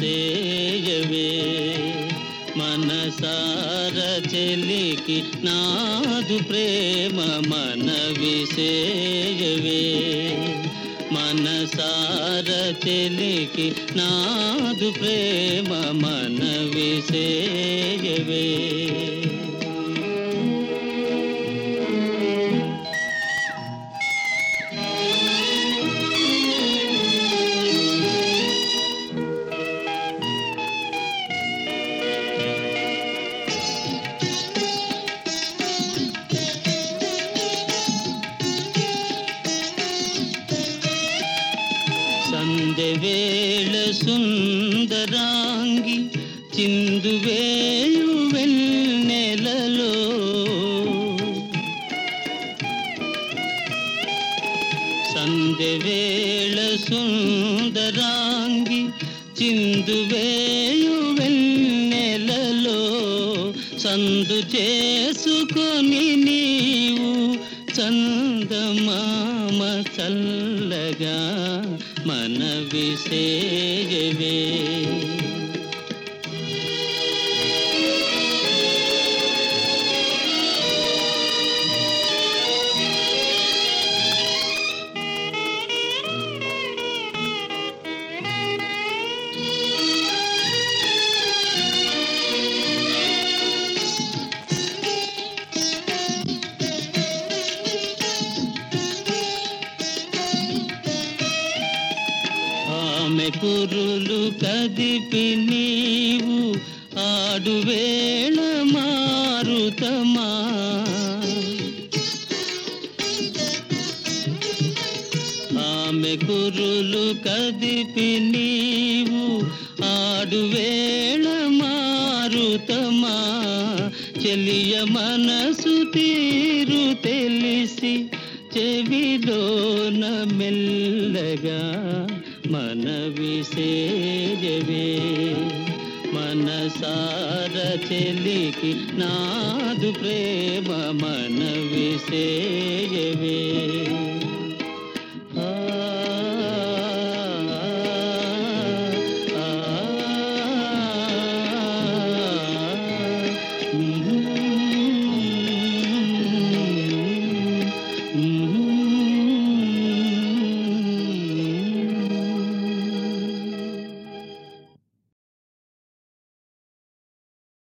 మన మనసార చెలికి నాదు ప్రేమ మన విసేయవే మనసార చెలికి నాదు ప్రేమ మన విసేయవే సందెవేళ సుందరాంగి చిందువేయు వెన్నెలలో. సందెవేళ సుందరాంగి చిందువేయు వెన్నెలలో. సందు చేసుకొని నీవు చందమామ చల్లగా మన విసేయవే ఆమె కదిపి నీవు ఆడువేళ మారుతమా? ఆమె కురులు కదిపి నీవు ఆడువేళ మారుతమా? చెలియ మనసు తీరు తెలిసి చెవిలోన మెల్లగా మన విసేజవే మనసార చెలికి నాదు ప్రేమ మన విసేయవే